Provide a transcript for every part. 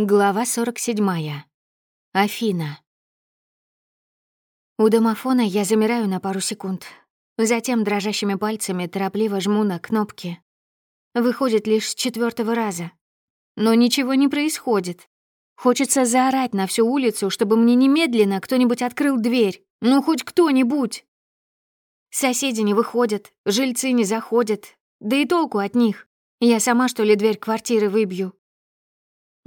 Глава 47. Афина. У домофона я замираю на пару секунд. Затем дрожащими пальцами торопливо жму на кнопки. Выходит лишь с четвертого раза. Но ничего не происходит. Хочется заорать на всю улицу, чтобы мне немедленно кто-нибудь открыл дверь. Ну, хоть кто-нибудь. Соседи не выходят, жильцы не заходят. Да и толку от них. Я сама, что ли, дверь квартиры выбью.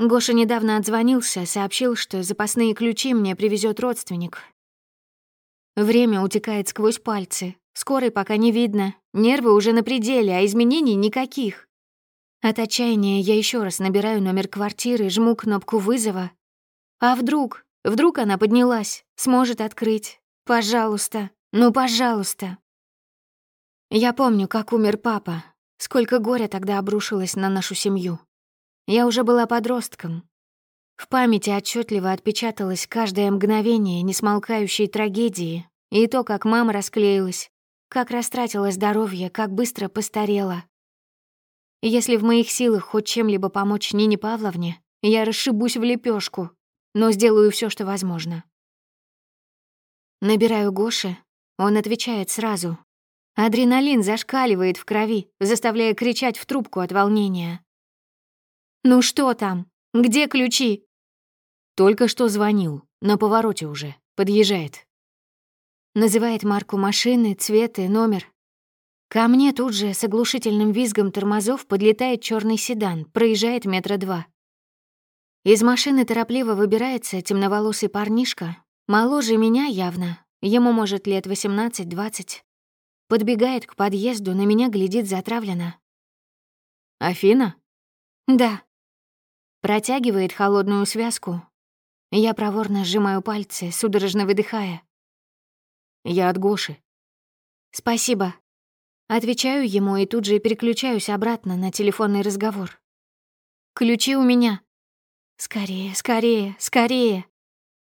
Гоша недавно отзвонился, сообщил, что запасные ключи мне привезет родственник. Время утекает сквозь пальцы. Скорой пока не видно. Нервы уже на пределе, а изменений никаких. От отчаяния я еще раз набираю номер квартиры, жму кнопку вызова. А вдруг? Вдруг она поднялась, сможет открыть. Пожалуйста, ну пожалуйста. Я помню, как умер папа. Сколько горя тогда обрушилось на нашу семью. Я уже была подростком. В памяти отчетливо отпечаталось каждое мгновение несмолкающей трагедии и то, как мама расклеилась, как растратила здоровье, как быстро постарела. Если в моих силах хоть чем-либо помочь Нине Павловне, я расшибусь в лепешку, но сделаю все, что возможно. Набираю Гоши, он отвечает сразу. Адреналин зашкаливает в крови, заставляя кричать в трубку от волнения. «Ну что там? Где ключи?» «Только что звонил. На повороте уже. Подъезжает». Называет марку машины, цвет и номер. Ко мне тут же с оглушительным визгом тормозов подлетает черный седан, проезжает метра два. Из машины торопливо выбирается темноволосый парнишка, моложе меня явно, ему может лет 18-20. Подбегает к подъезду, на меня глядит затравленно. «Афина?» «Да». Протягивает холодную связку. Я проворно сжимаю пальцы, судорожно выдыхая. «Я от Гоши». «Спасибо». Отвечаю ему и тут же переключаюсь обратно на телефонный разговор. «Ключи у меня». «Скорее, скорее, скорее».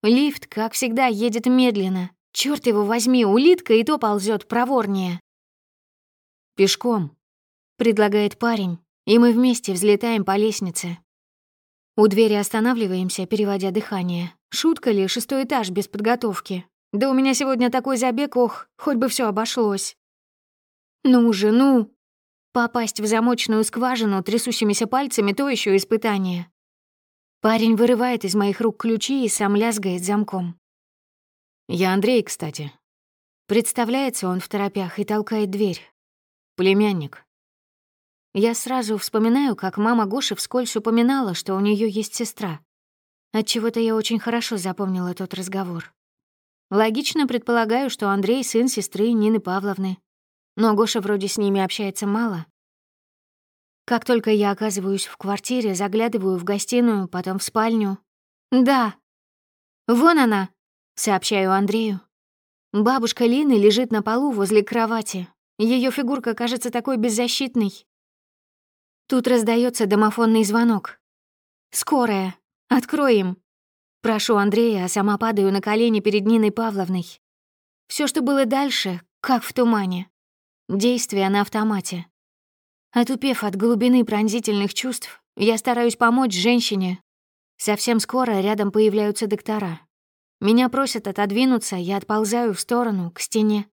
Лифт, как всегда, едет медленно. Черт его возьми, улитка и то ползет проворнее. «Пешком», — предлагает парень, и мы вместе взлетаем по лестнице. У двери останавливаемся, переводя дыхание. Шутка ли, шестой этаж без подготовки? Да у меня сегодня такой забег, ох, хоть бы все обошлось. Ну же, ну! Попасть в замочную скважину трясущимися пальцами — то еще испытание. Парень вырывает из моих рук ключи и сам лязгает замком. «Я Андрей, кстати». Представляется он в торопях и толкает дверь. «Племянник». Я сразу вспоминаю, как мама Гоши вскользь упоминала, что у нее есть сестра. Отчего-то я очень хорошо запомнила тот разговор. Логично предполагаю, что Андрей — сын сестры Нины Павловны. Но Гоша вроде с ними общается мало. Как только я оказываюсь в квартире, заглядываю в гостиную, потом в спальню. «Да, вон она», — сообщаю Андрею. Бабушка Лины лежит на полу возле кровати. Ее фигурка кажется такой беззащитной. Тут раздается домофонный звонок. «Скорая! Открой им!» Прошу Андрея, а сама падаю на колени перед Ниной Павловной. Все, что было дальше, как в тумане. Действие на автомате. Отупев от глубины пронзительных чувств, я стараюсь помочь женщине. Совсем скоро рядом появляются доктора. Меня просят отодвинуться, я отползаю в сторону, к стене.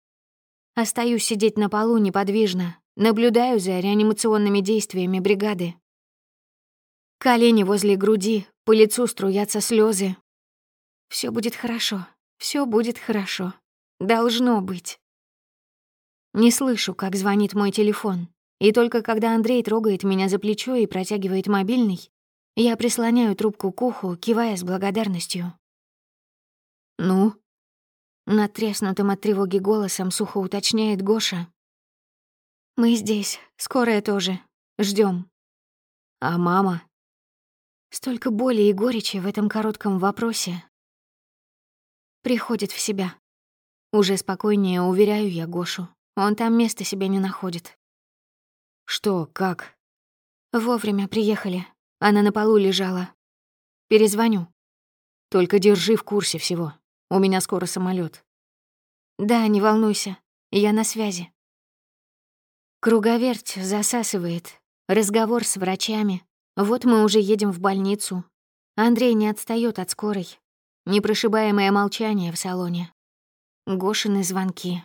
Остаюсь сидеть на полу неподвижно, Наблюдаю за реанимационными действиями бригады. Колени возле груди, по лицу струятся слезы. Все будет хорошо, все будет хорошо. Должно быть. Не слышу, как звонит мой телефон. И только когда Андрей трогает меня за плечо и протягивает мобильный, я прислоняю трубку к уху, кивая с благодарностью. «Ну?» Натреснутым от тревоги голосом сухо уточняет Гоша, мы здесь, скорая тоже. Ждем. А мама? Столько боли и горечи в этом коротком вопросе. Приходит в себя. Уже спокойнее уверяю я Гошу. Он там места себе не находит. Что, как? Вовремя приехали. Она на полу лежала. Перезвоню. Только держи в курсе всего. У меня скоро самолет. Да, не волнуйся. Я на связи. Круговерть засасывает. Разговор с врачами. Вот мы уже едем в больницу. Андрей не отстает от скорой. Непрошибаемое молчание в салоне. Гошины звонки.